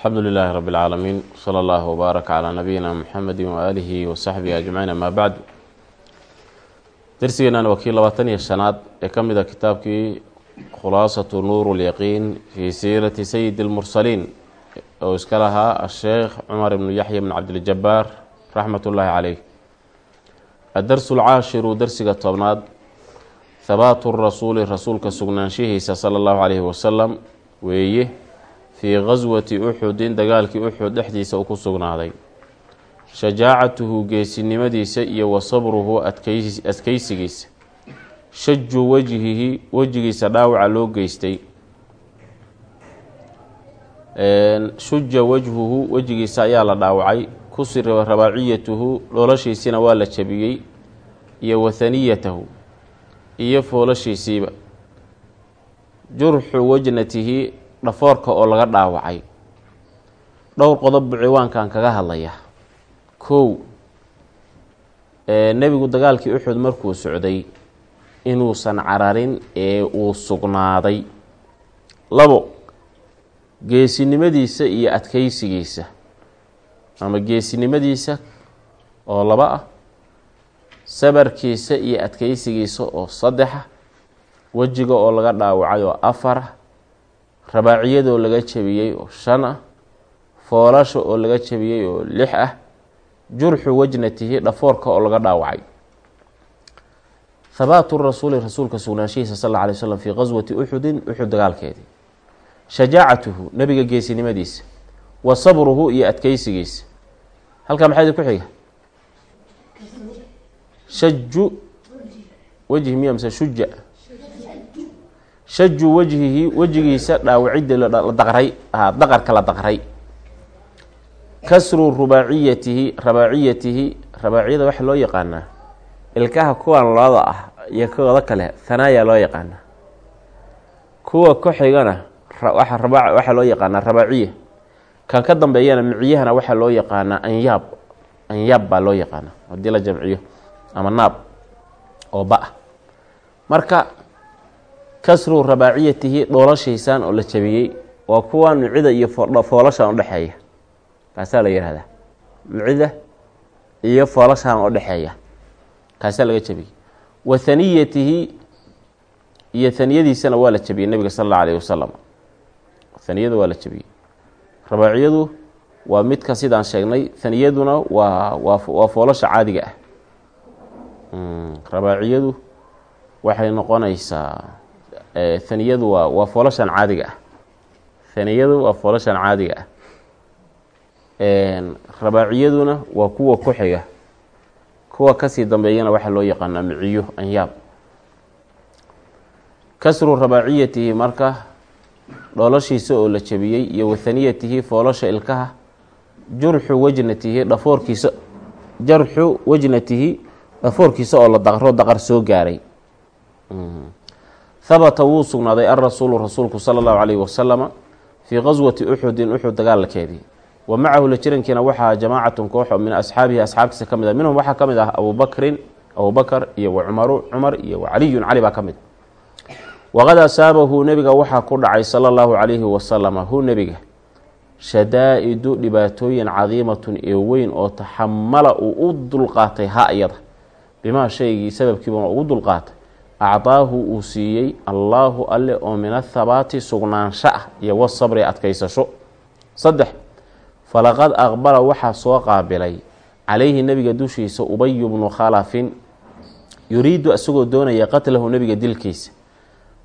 alxamdu lilaahi rabi اlcaalamiin sala allahu wbaarak calaa nabiyina muxamedi waaalihi wasaxbihi ajmaciin amaa bacdu darsigeenana waa kii labaatan iyo shanaad ee ka mid a kitaabkii khulaasatu nuuru lyaqiin fii siirati sayidi اlmursaliin oo iska lahaa asheekh cumar ibnu yaxya bn cabdiljabaar raxmat ullaahi caleyh addarsu alcaashiru darsiga tobnaad habaatu rasuuli rasuulka sugnaanshihiisa sala allahu caleyhi wasalam weeye fii gaswati uxudin dagaalkii uxud dhexdiisa uu ku sugnaaday. Shajaacatuhu geesinimadiisa iyo wa sabruhu adkeysigiisa shaju wajhihi wejigiisa dhaawaca loo geystay. Shuja wajhuhu wejigiisa ayaa la dhaawacay. Kusira rabaaciyatuhu dholashiisina waa la jabiyey. Iyo wathaniyatahu iyo foolashiisiiba. Jurxu wajnatihi dhafoorka oo laga dhaawacay. Dhowr qodob buu ciwaankan kaga hadlaya kow nebigu dagaalkii uxud markuu socday inuusan cararin ee uu sugnaaday. Labo geesinimadiisa iyo adkeysigiisa ama geesinimadiisa oo laba ah sabarkiisa iyo adkeysigiisa oo saddexa wejiga oo laga dhaawacay oo afara rabaaciyadoo laga jabiyey oo shan ah foolasha oo laga jabiyey oo lix ah jurxu wajnatihi dhafoorka oo laga dhaawacay. Habaatu rasuuli rasuulka sugnaanshihiisa sal alla alay slam fii qaswati uxudin uxud dagaalkeedii. Shajaacatuhu nebiga geesinimadiisa wa sabruhu iyo adkeysigiisa halkaa maxaa idin ku xiga? Shaju wejhi miya mise shuja shaju wajhihi wejigiisa dhaawacidii la daqray daqarka la daqray. Kasru rubaaciyatihi rabaaciyatihi rabaaciyada waxaa loo yaqaanaa ilkaha kuwan looda ah iyo kooda kale hanaaya loo yaqaanaa kuwa ku xigana waxaa loo yaqaanaa rabaaciya kan ka dambeeyana miciyahana waxaa loo yaqaanaa anyaab anyaab baa loo yaqaanaa haddii la jamciyo ama naab oo ba'a marka kasru rabaaciyatihi dhoolashiisaan oo la jabiyey waa kuwa micida iyo foolashaan udhexeeya kaasaa la yihahdaa micida iyo foolashaan udhexeeya kaasaa laga jabiyey. Wa haniyatihi iyo haniyadiisana waa la jabiyey nabiga sal alla alayh wasalam haniyada waa la jabiyey. Rabaaciyadu waa midka sidaan sheegnay. Haniyaduna waa waa foolasha caadiga ah. Rabaaciyadu waxay noqonaysaa haniyadu waa waa foolashan caadiga ah. Haniyadu waa foolashan caadiga ah. Rabaaciyaduna waa kuwa ku xiga. Kuwa ka sii dambeeyana waxaa loo yaqaanaa miciyo anyaab. Kasru rabaaciyatihi marka dholashiisa oo la jabiyey iyo wathaniyatihi foolasha ilkaha jurxu wajnatihi dhafoorkiisa jarxu wajnatihi dhafoorkiisa oo la daqro daqar soo gaaray habata wuu sugnaaday alrasuulu rasuulku sala allahu calayhi wasalama fii qaswati uxudin uxud dagaalkeedii. Wa macahu la jirankiina waxaa jamaacatun koox oo min asxaabihi asxaabtiisa ka mid a minhum waxaa ka mid ah abubakrin abubakar iyo wa cumaru cumar iyo wa caliyun cali baa ka mid. Waqad asaabahu nebiga waxaa ku dhacay sala allahu calayhi wasalama hu nebiga shadaa-idu dhibaatooyin cadiimatun ee weyn oo taxamala uu u dulqaatay ha iyada. Bimaa shaygii sababkiibuna ugu dulqaatay acdaahu uu siiyey allaahu alle oo min athabaati sugnaansho ah iyo wasabri adkaysasho saddex falaqad aqbala waxaa soo qaabilay calayhi nebiga dushiisa ubayu bnu khalafin yuriidu isagoo doonaya qatlahu nebiga dilkiisa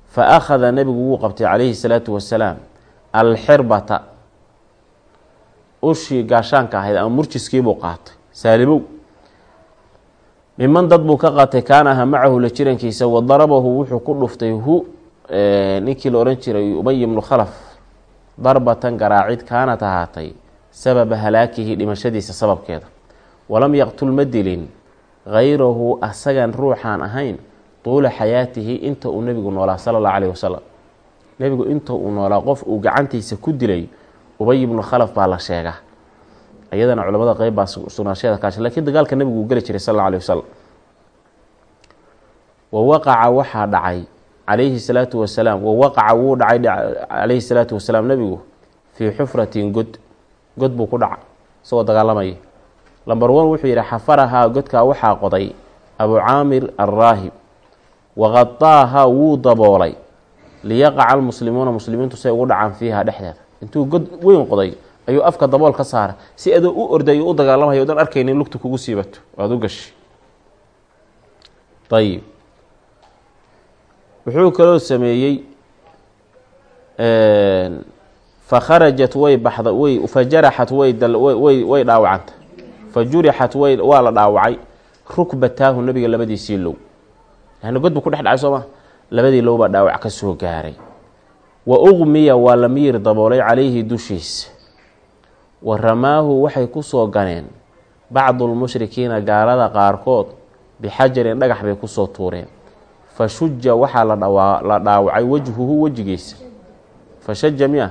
fa akhada nebigu wuu qabtay calayhi salaatu wasalaam alxirbata ushii gaashaanka ahayd ama murjiskiibuu qaatay saalibow miman dad buu ka qaatay kaana aha macahu la jirankiisa wa darabahu wuxuu ku dhuftay hu ninkii la odhan jiray ubay ibnu khalaf darbatan garaacid kaanat ahaatay sababa halaakihi dhimashadiisa sababkeeda. Walam yaqtul ma dilin hayrahu asagan ruuxaan ahayn tuula xayaatihi inta uu nebigu noolaa sala allahu caleyhi wasalam nebigu inta uu noolaa qof uu gacantiisa ku dilay ubay ibnu khalaf baa la sheegaa iyadana culamada qeyb baa sugnaansheeda kaasha. Lakiin dagaalka nebigu uu geli jiray sal alla alay wasalam wa waqaca waxaa dhacay calayhi salaatu wasalaam wa waqaca wuu dhacay calayhi salaatu wasalaam nebigu fii xufratin god. God buu ku dhaca isagoo dagaalamaya lamber one wuxuu yidhi xafarahaa godkaa waxaa qoday abu caamir alraahib waqadaahaa wuu daboolay. Liyaqaca almuslimuuna muslimiintu say ugu dhacaan fiiha dhexdeeda. Intuu god weyn qoday ayuu afka dabool ka saara. Si adoo u ordayo u dagaalamayo odan arkaynin lugta kugu siibato waad u gashi. Ayib wuxuu kaloo sameeyey fakharajat way baxda way fajaraxat way way way dhaawacanta. Fa jurixat way waa la dhaawacay. Rukbataahu nabiga labadiisii low. Yani god buu ku dhex dhacay soo ma? Labadii low baa dhaawac ka soo gaaray. Wa uqmiya waa la miyir daboolay calayhi dushiisa wa ramaahu waxay ku soo ganeen bacdulmushrikiina gaalada qaarkood bixajarin dhagax bay ku soo tuureen. Fa shuja waxaa la dhaawacay wejhuhu wejigiisa. Fa shaja miya?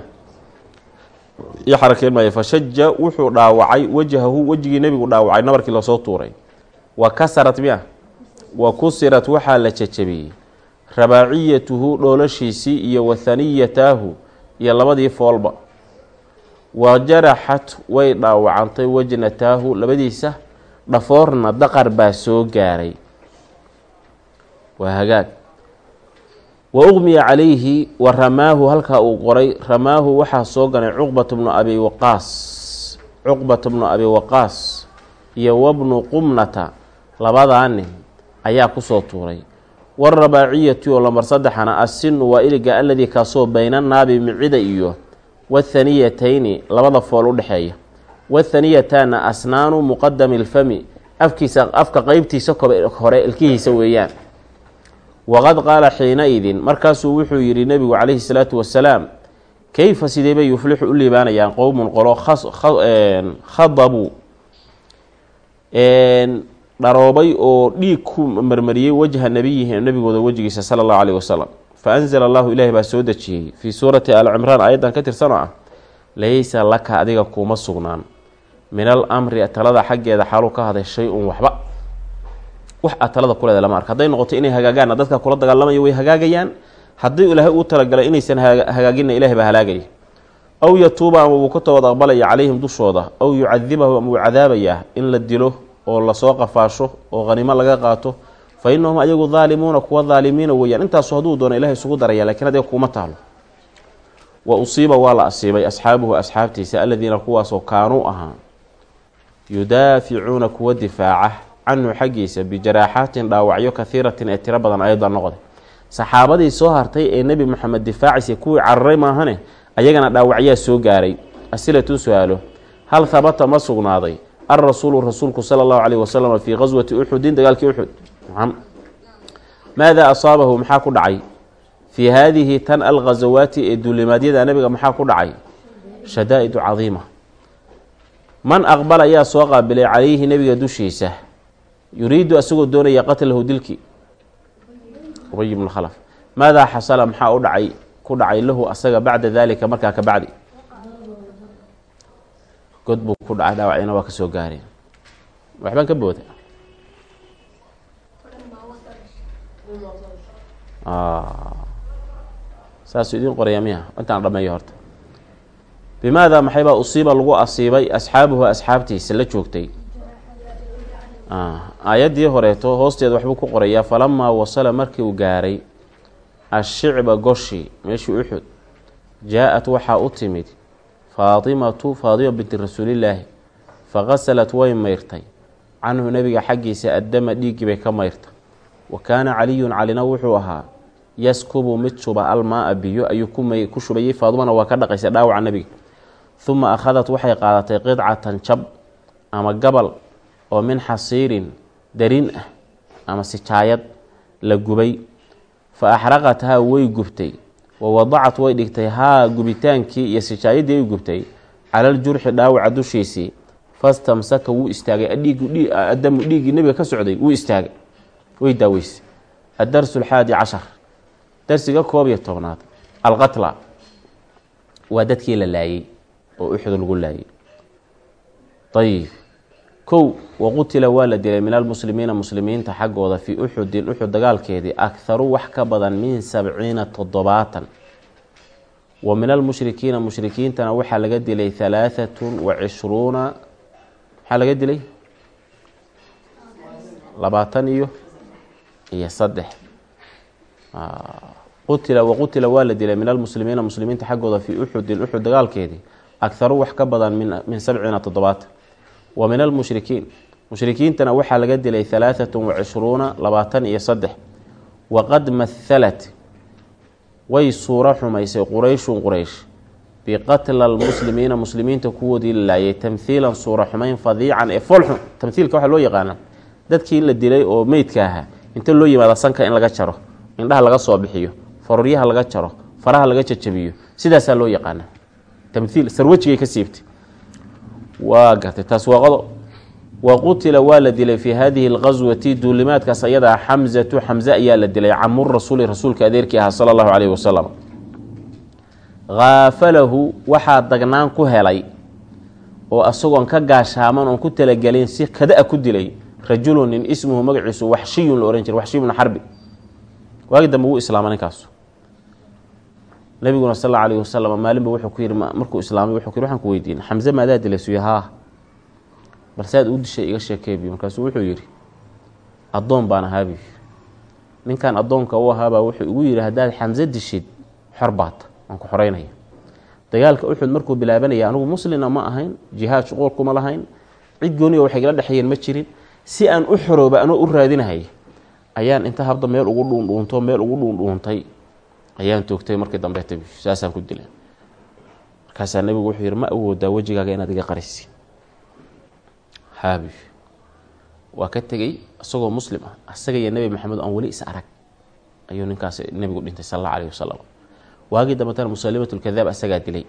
Iyo xarakeen maayo. Fa shaja wuxuu dhaawacay wejhahu wejigii nebigu dhaawacay nabarkii la soo tuuray. Wa kasarat miya? Wa kusirat waxaa la jajabiyey. Rabaaciyatuhu dhoolashiisii iyo wathaniyataahu iyo labadii foolba wa jaraxat way dhaawacantay wajnataahu labadiisa dhafoorna daqar baa soo gaaray. Waa hagaag. Wa uqmiya calayhi wa ramaahu halkaa uu qoray ramaahu waxaa soo ganay cuqbata bnu abi waqaas. Cuqbata bnu abi waqaas iyo wabnu qumnata labadaa nin ayaa ku soo tuuray. Warabaaciyati oo lambar saddexana assinu waa iliga aladii kaasoo bayna naabi micida iyo wathaniyatayni labada fool u dhexeeya wathaniyataana asnaanu muqadami lfami afkiisa afka qeybtiisa hore ilkihiisa weeyaan waqad qaala xiina-idin markaasuu wuxuu yidhi nebigu calayhi salaatu wasalaam keyfa sidee bay yuflixu u liibaanayaan qowmun qolo khadabuu dharoobay oo dhiig ku marmariyey wajha nebiyihi nebigooda wejigiisa sala allahu caleyhi wasalam fa anzala allahu ilaahi baa soo dejiyey fii suurati aali cimraan aayaddan ka tirsanoo ah laysa laka adiga kuuma sugnaan min al amri talada xaggeeda xaaluu ka haday shay-un waxba wax aad talada kuleeda lama arka hadday noqoto inay hagaagaanna dadka kula dagaalamaya way hagaagayaan haddii ilaahay uu talagalay inaysan hagaagina ilahay baa halaagaya aw yatuuba ama wuu ka toobad aqbalaya calayhim dushooda aw yucadibahu ama wuu cadaabayaa in la dilo oo la soo qafaasho oo hanimo laga qaato fa innahum ayagu daalimuuna kuwa daalimiina weeyaan. Intaasu hadduu doono ilahay isugu daraya lakiin adiga kuuma taalo. Wa usiiba waa la asiibay asxaabuhu asxaabtiisa aladiina kuwaasoo kaanuu ahaa yudaaficuuna kuwa difaaca canhu xaggiisa bijaraaxaatin dhaawacyo kahiiratin ee tiro badan ayada noqday. Saxaabadii soo hartay ee nebi moxamed difaacisa kuwii cararay maahane ayagana dhaawacyaa soo gaaray. Asilatu su'aalo hal habata ma sugnaaday. Alrasuulu rasuulku sala allahu caleyhi wasalam fii qaswati uxudin dagaalkii uxud maadaa asaabahu maxaa ku dhacay? Fii haadihi tan alghasawaati ee duulimaadyada nebiga maxaa ku dhacay? Shadaa-idu cadiima. Man aqbal ayaa soo qaabilay calayhi nebiga dushiisa. Yuriidu asagoo doonaya qatlahu dilki. Ubay ibnu khalaf. Maadaa xasala maxaa u dhacay? Ku dhacay lahu asaga bacda daalika markaa ka bacdi. God buu ku dhacay dhaawacina waa ka soo ka booda saasuu idiin qoraya miya intaan dhameeyo horta. Bimaada maxaybaa usiiba lagu asiibay asxaabuhu asxaabtiisa la joogtay? Aayaddii horeeto hoosteeda waxbuu ku qorayaa falamaa wasala markii uu gaaray ashicba goshi meeshii uxud jaa-at waxaa u timid faatimatu faatima binti rasuulillaahi faqasalat way mayrtay. Canhu nebiga xaggiisa addama dhiiggii bay ka mayrtay. Wa kaana caliyun calina wuxuu ahaa yaskubu mid shuba almaa-a biyo ayuu ku shubayay faatimana waa ka dhaqaysay dhaawaca nebiga. Huma akhadat waxay qaadatay qidcatan jab ama gabal oo min xasiirin darin ah ama sijaayad la gubay. Fa axraqat haa way gubtay. Wa wadacat way dhigtay. Haa gubitaankii iyo sijaayadii ay gubtay. Calaljurxi dhaawaca dushiisii. Fastamsaka wuu istaagay. Adamu dhiiggii nebiga ka socday wuu istaagay. Way daaweysay addarsu alxaadi cashar darsiga koob iyo tobnaad. Alqatla. Waa dadkii la laayey oo uxud lagu laayay. Ayib kow waqutila waa la dilay min almuslimiina muslimiinta xaggooda fii uxudin uxud dagaalkeedii akharu wax ka badan min sabciina toddobaatan. Wa min almushrikiina mushrikiintana waxaa laga dilay halaaatun wa cishruuna. Maxaa laga dilay? Labaatan iyo iyo saddex qutila waqutila waa la dilay min almuslimiina muslimiinta xaggooda fii uxudin uxud dagaalkeedii. Akharu wax ka badan min sabciina toddobaatan wa min almushrikiin. Mushrikiintana waxaa laga dilay halaaatun wa cishruuna labaatan iyo saddex. Waqad mahalat way suuro xumaysay qurayshun quraysh. Biqatla almuslimiina muslimiinta kuwoodii la laayay tamhiilan suuro xumayn fadiican ee foolxun tamhiilka waxaa loo yaqaana dadkii la dilay oo meydka ahaa inta loo yimaada sanka in laga jaro indhaha laga soo bixiyo faruryaha laga jaro faraha laga jajabiyo sidaasaa loo yaqaana. Tamhiil sarwajigay ka siibtay. Waa gartay taas waa qodo wa qutila waa la dilay fii hadihi alqaswati duulimaadkaas ayadaa xamzatu xamze ayaa la dilay camurasuuli rasuulka adeerkii ahaa sala allahu caleyhi wasalam haafalahu waxaa dagnaan ku helay oo asagoon ka gaashaaman oon ku talagelin si kada-a ku dilay rajulu nin ismuhu magaciisu waxshiyun la ohan jira waxshiy bnu xarbi waagi dambe wuu islaama ninkaasu nabiguna sal alayhi wasalam maalinba wuxuu ku yihi markuu islaamay wuxuu ku yiri waxaan ku weydiin xamse maadaa dilay suya haa. Balse aad u dishay iga sheekeebiyo markaasuu wuxuu yidhi addoon baan ahaabi ninkan addoonka u ahaabaa wuxuu igu yidhi haddaad xamse dishid xor baata waan ku xoreynaya. Dagaalka uxud markuu bilaabanaya anigu muslina ma ahayn jihaad shuquulkuma lahayn cid gooniga waxay gala dhexeeyeen ma jirin. Si aan u xorooba anoo u raadinahay ayaan inta habda meel ugu dhuundhuunto meel ugu dhuundhuuntay ayaan toogtay markii dambeeta saasaan ku dilay. Markaasaa nebigu wuxuu yidhi ma awoodaa wejigaaga inaad iga qarisi haabi. Waa ka tegey isagoo muslim ah asaga iyo nebi maxamed aan weli is arag ayuu ninkaas nebigu dhintay sal alla alayhi wasalam waagii dambetana musalimatulkadaab asagaa dilay.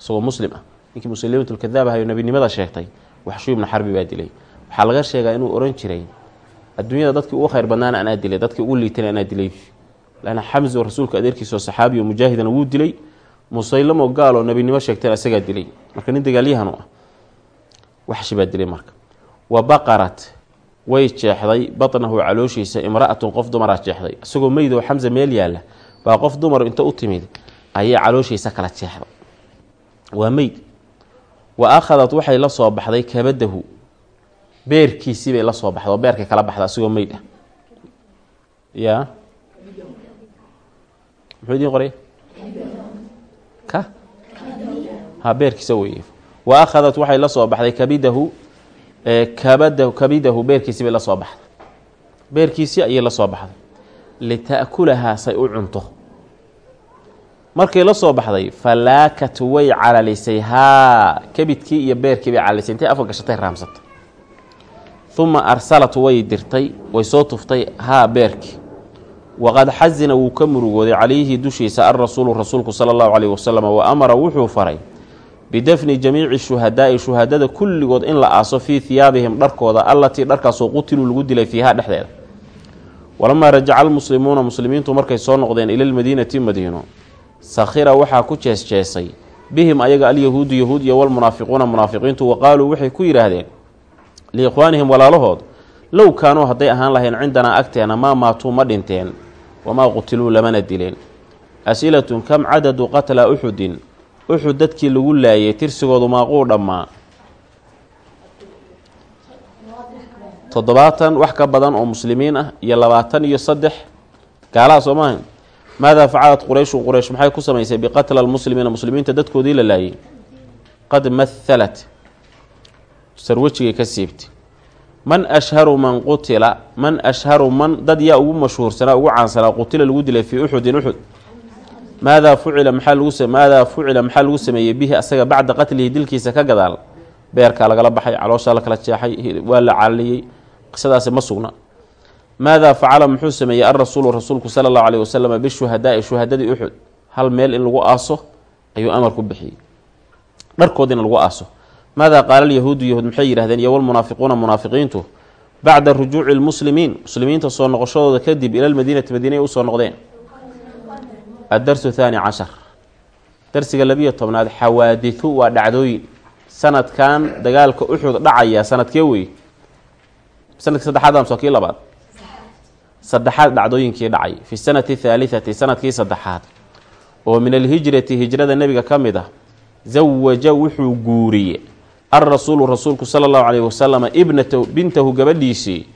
Isagoo muslim ah ninkii musalimatulkadaab ahayo nebinimada sheegtay waxshu ibnu xarbi baa dilay. Waxaa laga sheegaa inuu oran jiray adduunyada dadkii ugu khayr badnaana anaa dilay dadkii ugu liitana anaa dilay. Lanna xamzo rasuulka adeerkiisao saxaabiyo mujaahidana wuu dilay. Musaylamo gaaloo nebinimo sheegtana isagaa dilay. Marka nin dagaalyahanu ah waxshi baa dilay marka. Wa baqarat way jeexday batnahu calooshiisa imra-atun qof dumaraa jeexday. Isagoo meydoo xamse meel yaalla baa qof dumar inta u timid ayay calooshiisa kala jeexday. Waa meyd wa akhadat waxay la soo baxday kabadahu beerkiisii bay la soo baxday oo beerkay kala baxda isagoo meyd ah. Yaa muxuu idiin qoray? Ka? Ha beerkiisa weye wa akhadat waxay la soo baxday kabidahu kabadahu kabidahu beerkiisii bay la soo baxday. Beerkiisii ayay la soo baxday. Lita'kulahaa say u cunto. Markay la soo baxday falaakat way calalisay haa kabidkii iyo beerkii bay calalisay intay afka gashatay raamsatay uma arsalat way dirtay way soo tuftay haa beerkii waqad xasina wuu ka murugooday calayhi dushiisa alrasuulu rasuulku sala allahu caleyhi wasalam wa amara wuxuu faray bidafni jamiici shuhadaa'i shuhadada kulligood in la aaso fii hiyaabihim dharkooda allatii dharkaasoo qutiluu lagu dilay fiihaa dhexdeeda. Walamaa rajaca almuslimuuna muslimiintu markay soo noqdeen ila lmadiinati madiino sakhira waxaa ku jeesjeesay bihim ayaga alyahuudu yahuud iyo walmunaafiquuna munaafiqiintu wa qaaluu waxay ku yidhaahdeen liikhwaanihim walaalahood low kaanuu hadday ahaan lahayn cindanaa agteena maa maatuu ma dhinteen wamaa qutiluu lamana dileen. As-ilatun kam cadadu qatla uxudin uxud dadkii lagu laayay tirsigoodu maaquu dhammaa. Toddobaatan wax ka badan oo muslimiin ah iyo labaatan iyo saddex gaalaha soo maaha maadaa facalat qurayshu quraysh maxay ku samaysay biqatla almuslimiina muslimiinta dadkoodii la laayay? Qad mahalat sarwejigay ka siibtay man ashharu man qutila man ashharu man dad yaa ugu mashhuursanaa ugu caansanaa qutila lagu dilay fii uxudin uxud maadaa fucila maxaa maadaa fucila maxaa lagu sameeyey bihi asaga bacda qatlihi dilkiisa ka gadaal? Beerkaa lagala baxay calooshaa la kala jeexay waa la caliyey qisadaasi ma sugna. Maadaa facala muxuu sameeyey alrasuulu rasuulku sala allahu caleyhi wasalam bishuhadaai shuhadadii uxud hal meel in lagu aaso ayuu amar ku bixiyey. Dharkood lagu aaso maadaa qaala alyahuudu yahuud maxay yidhahdeen iyo walmunaafiquuna munaafiqiintu bacda rujuuci lmuslimiin muslimiinta soo noqoshadooda kadib ila lmadiinati madiinay u soo noqdeen addarsu thaani cashar darsiga labiyo tobnaad xawaaditu waa dhacdooyin sanadkan dagaalka uxud dhacaya sanadkee wey sannadkii saddexaad amso kii labaad saddexaad dhacdooyinkii dhacay fi sanati thaalitati sannadkii saddexaad oo min alhijrati hijrada nebiga ka mid ah zawaja wuxuu guuriye alrasuulu rasuulku sala allahu calayhi wasalama ibnata bintahu gabadhiisii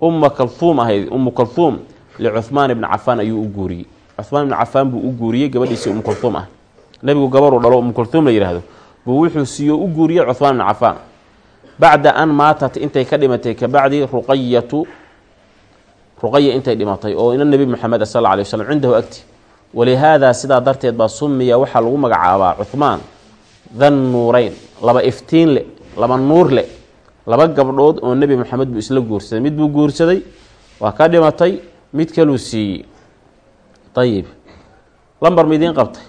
umma kalhuum ahayd ummu kalhuum licuhmaan ibni cafaan ayuu u guuriyey cuhmaan ibni cafaan buu u guuriyey gabadhiisii umu kalhuum ah nebigu gabaruu dhalo umu kalhuum la yidhaahdo buu wuxuu siiyo u guuriyey cuhmaan ibni cafaan bacda an maatat intay ka dhimatay kabacdi ruqayatu ruqaya intay dhimatay oo ina nebi moxamed sal alla alay waslm cindahu agti walihaadaa sidaa darteed baa sumiya waxaa lagu magacaabaa cuhmaan dan nuureyn laba iftiin le laba nuur le laba gabdhood oo nebi moxamed buu isla guursaday. Mid buu guursaday waa ka dhimatay mid kaluu siiyey. Ayib lambar ma idiin qabtay.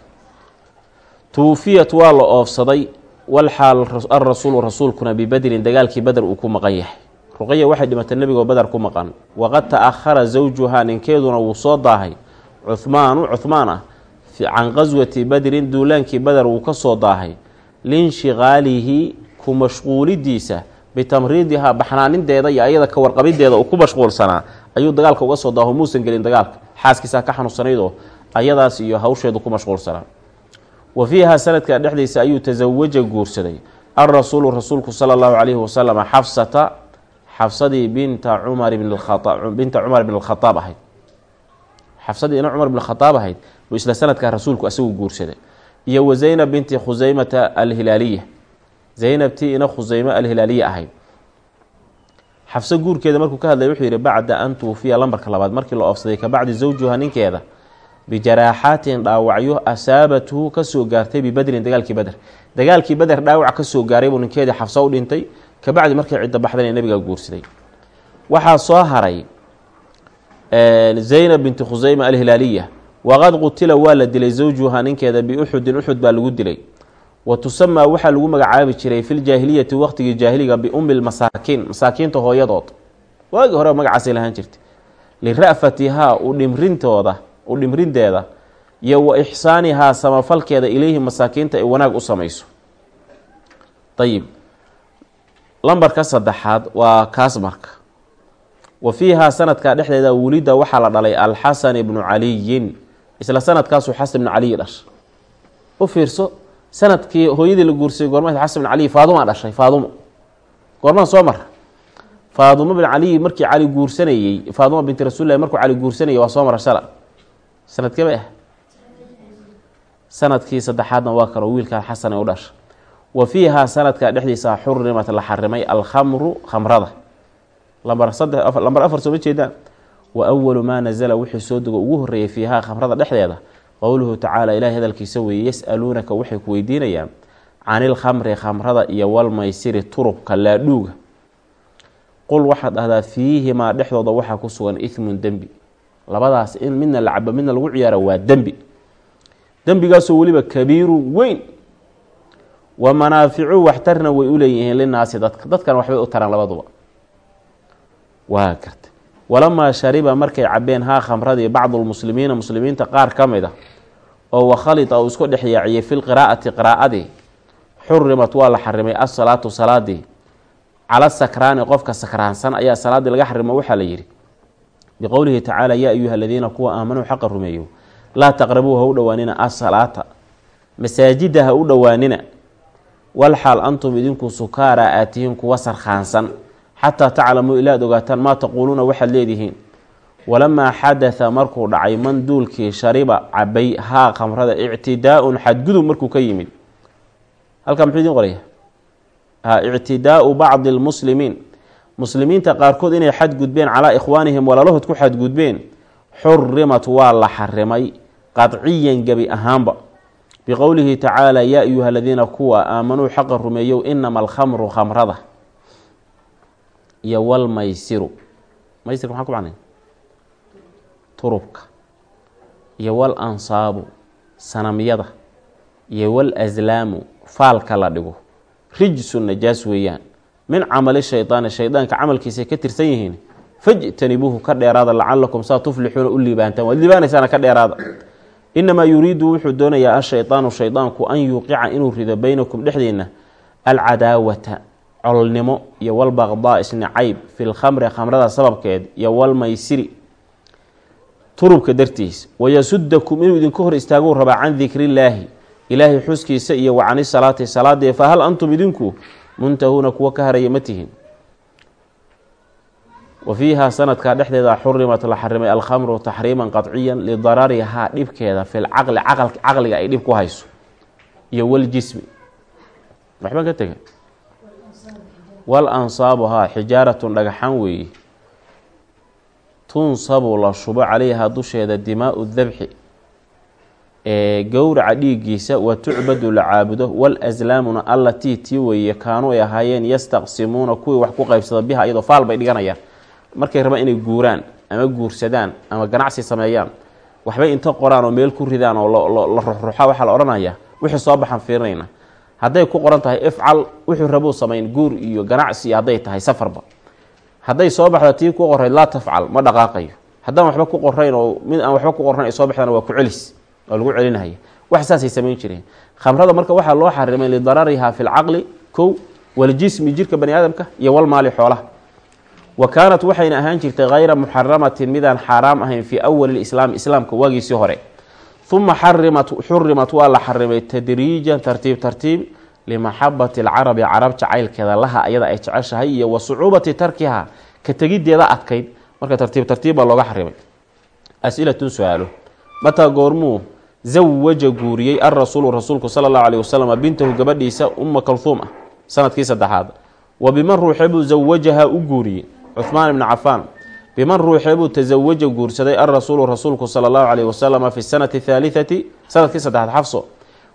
Tuufiyat waa la oofsaday walxaal alrasuulu rasuulkuna bibadrin dagaalkii bader uu ku maqan yahay. Ruqaya waxay dhimatay nebigoo bader ku maqan. Waqad ta-ahara zawjuhaa ninkeeduna wuu soo daahay. Cuhmaanu cuhmaan ah can qaswati badrin duulaankii bader wuu ka soo daahay linshiqaalihi ku mashquulidiisa bitamriidihaa baxnaanindeeda iyo ayada ka warqabideeda uu ku mashquulsanaa. Ayuu dagaalka uga soo daaho muusan gelin dagaalka. Xaaskiisaa ka xanuunsanaydoo ayadaas iyo hawsheedu ku mashquulsanaa. Wa fiiha sanadka dhexdiisa ayuu tasawaja guursaday. Alrasuulu rasuulku sala allahu calayhi wasalam xafsata xafsadii binta cumar bn binta cumar bn alkhadaab ahayd. Xafsadii ina cumar bn khadaab ahayd buu isla sanadkaa rasuulku asagu guursaday iyo wa zaynab binti khuseymata alhilaaliya zaynabtii ina khuseyme alhilaaliya ahayd. Xafso guurkeeda markuu ka hadlay wuxuu yidhi bacda an tuufiya lambarka labaad markii la oofsaday ka bacdi zawjuha ninkeeda bijaraaxaatin dhaawacyo asaabathu ka soo gaartay bibadrin dagaalkii beder dagaalkii beder dhaawac ka soo gaaray buu ninkeedii xafso u dhintay kabacdi markay cidda baxdan ee nabiga guursaday. Waxaa soo haray zaynab binti khuseyma alhilaaliya waqad qutila waa la dilay zawjuha ninkeeda biuxudin uxud baa lagu dilay. Wa tusamaa waxaa lagu magacaabi jiray filjaahiliyati waqtigii jaahiliga biummi lmasaakiin masaakiinta hooyadood. Waagii hore magacaasay lahaan jirtay. Lira'fatihaa u dhimrintooda u dhimrindeeda iyo wa ixsaanihaa samafalkeeda ilayhi masaakiinta ay wanaag u samayso. Ayib lambarka saddexaad waa kaas marka. Wa fiihaa sanadkaa dhexdeeda welida waxaa la dhalay alxasan ibnu caliyin isla sanadkaasuu xasan ibnu caliyi dhashay. U fiirso sannadkii hooyadii la guursayay goorma xasan ibn caliyi faadumaa dhashay faadumo goormaan soo mara. Faadumo bin caliyi markii cali guursanayey faaduma binti rasuulilahi markuu cali guursanayay waa soo mara shala sanadkee bay ah sannadkii saddexaadna waa karo wiilkaa xasan ee u dhasha wa fiihaa sanadka dhexdiisa xurimat la xarimay alkhamru khamrada. Lambar saddex lambar afar sooma jeedaan wa maa nasala wixii soo dego ugu horreeyay fiihaa khamrada dhexdeeda. Qowluhu tacaala ilahay hadalkiisa weeye yas-aluunaka waxay ku weydiinayaan canil khamri khamrada iyo walmaysiri turubka laadhuuga qul waxaad dhahdaa fiihimaa dhexdooda waxaa ku sugan ihmun dembi. Labadaas in midna la cabo midna lagu ciyaaro waa dembi. Dembigaasoo weliba kabiiru weyn. Wa manaaficu waxtarna way u leeyihiin linaasi dadka dadkan waxbay u taraan labaduba. Waa garta walamaa shariba markay cabeen haa khamradii bacdulmuslimiina muslimiinta qaar ka mid a oo wakhalita uu isku dhex yaaciyey fi lqiraa'ati qiraa'adii xurimat waa la xarimay asalaatu salaadii cala sakraani qofka sakraansan ayaa salaaddii laga xarimo waxaa la yidhi biqowlihi tacaala yaa ayuha aladiina kuwa aamanuu xaqa rumeeyo laa taqrabuu ha u dhowaanina asalaata masaajida ha u dhowaanina walxaal antum idinku sukaara aad tihiin kuwa sarkhaansan xataa taclamuu ilaad ogaataan maa taquuluuna waxaad leedihiin. Walamaa xadatha markuu dhacay man duulkii shariba cabay haa khamrada ictidaa-un xadgudub markuu ka yimid. Halkaa muxuu idin qoraya ictidaau bacdi lmuslimiin muslimiinta qaarkood inay xadgudbeen calaa ikhwaanihim walaalahood ku xadgudbeen xurimat waa la xarimay qadciyan gebi ahaanba. Biqowlihi tacaala yaa ayuha aladiina kuwa aamanuu xaqa rumeeyow inama alkhamru khamrada iyo walmaysiru maysirka maxaa ku macnay turubka. Iyo wal ansaabu sanamyada iyo wal aslaamu faalka la dhigo. Rijsu najaas weeyaan. Min camali shaydaani shaydaanka camalkiisay ka tirsan yihiin. Fajtanibuuhu ka dheeraada lacalakum saa tuflixuuna u liibaantaan. Waad liibaanaysaana ka dheeraada. Inamaa yuriidu wuxuu doonayaa ashaydaanu shaydaanku an yuuqica inuu rido beynakum dhexdiina alcadaawata colnimo iyo walbaqdaa isnacayb fi lkhamri khamrada sababkeed iyo walmaysiri turubka dartiis wayasudakum inuu idinku hor istaaguu rabaa can dikrillaahi ilaahay xuskiisa iyo wa cani salaati salaadii fa hal antum idinku muntahuuna kuwa ka haraya ma tihin. Wa fiihaa sanadkaa dhexdeeda xurimat la xarimay alkhamru taxriiman qaطciya lidararihaa dhibkeeda fi lcaqli caqliga ay dhib ku hayso iyo waljismi waxba ka tega wal ansaabu haa xijaaratun dhagaxan weeye tunsabu la shubo calayhaa dusheeda dimaau dabxi ee gowraca dhiiggiisa wa tucbadu la caabudo wal aslaamuna allatii tii weeye kaanuu ay ahaayeen yastaqsimuuna kuwii wax ku qaybsada biha iyadoo faal bay dhiganayaan. Markay rabaan inay guuraan ama guursadaan ama ganacsi sameeyaan waxbay inta qoraan oo meel ku ridaan oo la ruxruxa waxaa la odhanayaa wixii soo baxan fiirinayna hadday ku qoran tahay ifcal wuxuu rabuu samayn guur iyo ganacsi iyo hadday tahay safarba. Hadday soo baxda tii ku qorayd laa tafcal ma dhaqaaqayo. Haddaan waxba ku qorayn oo mid aan waxba ku qornayn ay soo baxdaan waa ku celis oo lagu celinaya. Wax saasay samayn jireen. Khamrada marka waxaa loo xarimay lidararihaa fi lcaqli kow waljismi jirka bani aadamka iyo walmaali xoolaha. Wa kaanat waxayna ahaan jirtay hayra muxaramatin midaan xaaraam ahayn fii awali lislaam islaamka waagiisii hore uma xarimat xurimat waa la xarimay tadriijan tartiib tartiib limaxabati alcarabi carab jacaylkeeda laha ayada ay jeceshahay iyo wa sucuubati tarkiha ka tegideeda adkayd marka tartiib tartiib baa looga xarimay asilatun su'aalo mataa goormuu zawaja guuriyey alrasuulu rasuulku sala allahu alayh wasalam bintahu gabadhiisa uma kalhuum ah sannadkii saddexaad wa biman ruuxeebuu zawajahaa u guuriyey cuhmaan ibni cafaan biman ruuxeebuu tasawaja guursaday alrasuulu rasuulku sala allahu calayhi wasalama fi sanati thaalitati sannadkii saddexaad xafso.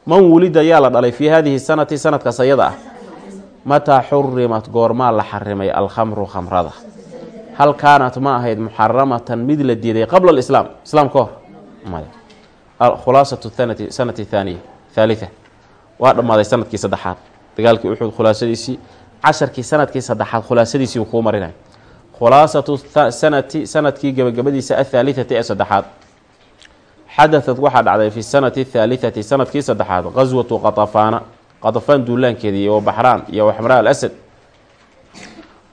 Man wulida yaa la dhalay fii hadihi sanati sanadkaas ayada ah. Mataa xurimat goormaa la xarimay alkhamru khamrada. Hal kaanat ma ahayd muxaramatan mid la diiday qabla alislaam? Islaam ka hor. Khulaasatu sanati sanati thaaniya thaalitha waa dhammaaday sannadkii saddexaad. Dagaalkii uxud khulaasadiisii casharkii sannadkii saddexaad khulaasadiisii kuu marinay khulaasatu sanati sannadkii gabagabadiisa athaalithati ee saddexaad. Xadathad waxaa dhacday fi sanati athaalitati sannadkii saddexaad qaswatu qatafaana qatafaan duulaankeedii iyo baxraan iyo waxmraa alasad.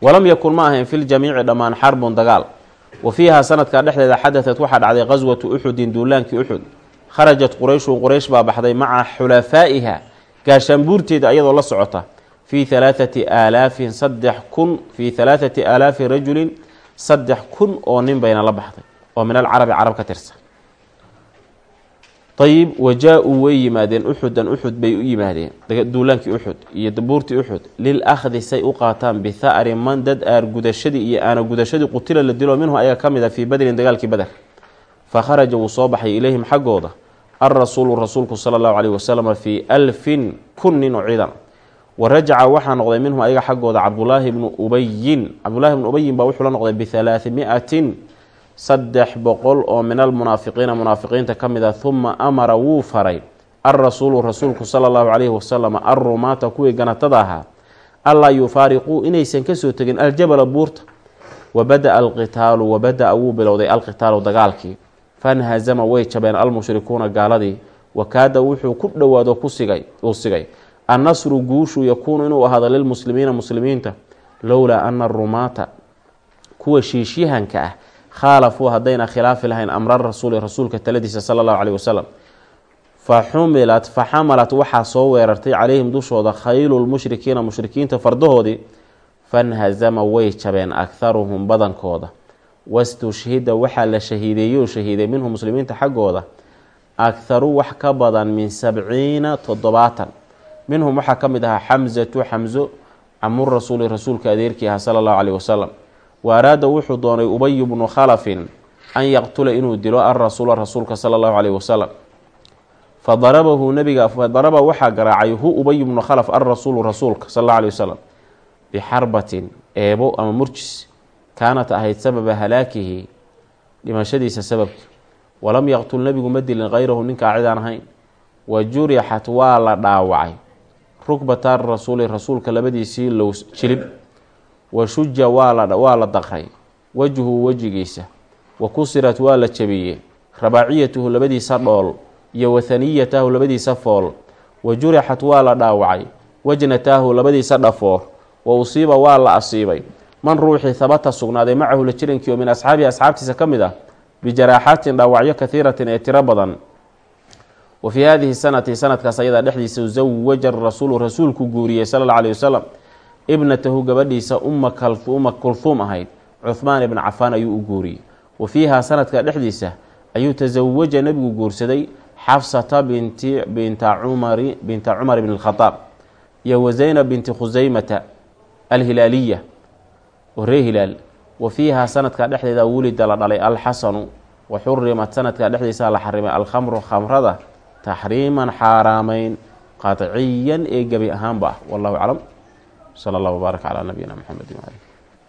Walam yakun ma ahayn fi ljamiici dhammaan xarbun dagaal. Wa fiiha sanadkaa dhexdeeda xadathad waxaa dhacday qaswatu uxudin duulaankii uxud kharajat qurayshun quraysh baa baxday maca xulafaa'iha gaashaanbuurteeda iyadoo la socota fii halaathati aalaafin saddex kun fii halaathati aalaafi rajulin saddex kun oo nin bayna la baxday oo min alcarabi carab ka tirsan ayib wajaa-uu way yimaadeen uxudan uxud bay u yimaadeen duulaankii uxud iyo dabuurtii uxud lil akhdi say u qaataan bitha'ri man dad aar gudashadii iyo aana gudashadii qutila la dilo minhu ayaga ka mid a fii badrin dagaalkii bader fa kharaja wuu soo baxay ilayhim xaggooda alrasuulu rasuulku sala allahu caleyhi wasalam fii alfin kun nin oo ciidan wa rajaca waxaa noqday minhum ayaga xaggooda cabdulaahi bnu ubayin cabdulahi bnu ubayin baa wuxuu la noqday bihalaathimiatin saddex boqol oo min almunaafiqiina munaafiqiinta ka mid a huma amara wuu faray. Alrasuulu rasuulku sala allahu calayhi wasalam alrumaata kuwii ganatada ahaa allaa yufaariquu inaysan ka soo tegin aljabala buurta. Wa bada-a alqitaalu wa bada-a wuu bilowday alqitaalu dagaalkii. Fanhazama way jabeen almushrikuuna gaaladii. Wakaada wuxuu ku dhowaado ku sigay uu sigay annasru guushu yakuunu inuu ahaado lilmuslimiina muslimiinta lowlaa ana arumaata kuwa shiishyahanka ah khaalafuu haddayna khilaafi lahayn amra rasuuli rasuulka taladiisa sala allahu caleyhi wasalam fa xumilat fa xamalat waxaa soo weerartay calayhim dushooda khaylulmushrikiina mushrikiinta fardahoodii fanhazama way jabeen akharuhum badankooda wastushhida waxaa la shahiideeyey oo shahiiday minhum muslimiinta xaggooda akharu wax ka badan min sabciina toddobaatan minhum waxaa ka mid ahaa xamsatu xamso camurasuuli rasuulka adeerkii aha sala allahu caleyhi wasalam wa araada wuxuu doonay ubayu bnu khalafin an yaqtula inuu dilo alrasuula rasuulka sala allahu caleyhi wasalam fa darabahu nabiga fadaraba waxaa garaacay hu ubayu bnu khalaf alrasuulu rasuulka sal allahu aleyhi wasalam bixarbatin eebo ama murjis. Kaanat ahayd sababa halaakihi dhimashadiisa sababki walam yaqtul nebigu ma dilin hayrahu ninkaa cidaan ahayn. Wa jurixat waa la dhaawacay rukbata rasuuli rasuulka labadiisii low jilib wa shuja waa la daqray wajhu wejigiisa wa kusirat waa la jabiyey rabaaciyatuhu labadiisa dhool iyo wathaniyatahu labadiisa fool wa jurixat waa la dhaawacay wajnataahu labadiisa dhafoor wa usiiba waa la asiibay. Man ruuxii habata sugnaaday macahu la jirankii oo min asxaabihi asxaabtiisa ka mid ah bijaraaxaatin dhaawacyo kahiiratin ee tiro badan wa fii hadihi sanati sanadkaas ayadaa dhexdiisa zawaja rasuulu rasuulku guuriyey sala alla aleyh wasalam ibnatahu gabadhiisa uma uma kulhuum ahayd. Cuhmaan ibna cafaan ayuu u guuriyey. Wa fiihaa sanadka dhexdiisa ayuu tasawaja nebigu guursaday xafsata binti binta cumari binta cumar bn اlkhadaab iyo wa binti khusaymata alhilaaliya. Oo ree hilaal. Wa fiihaa sanadka dhexdeeda wulida la dhalay alxasanu. Wa xurimat sanadka dhexdiisa la xarimay alkhamru khamrada taxriiman xaaraameyn qaطciyan ee gebi ahaanba ah wallahu aclam sala allah wbaarak calaa nabiyina mxamedi wali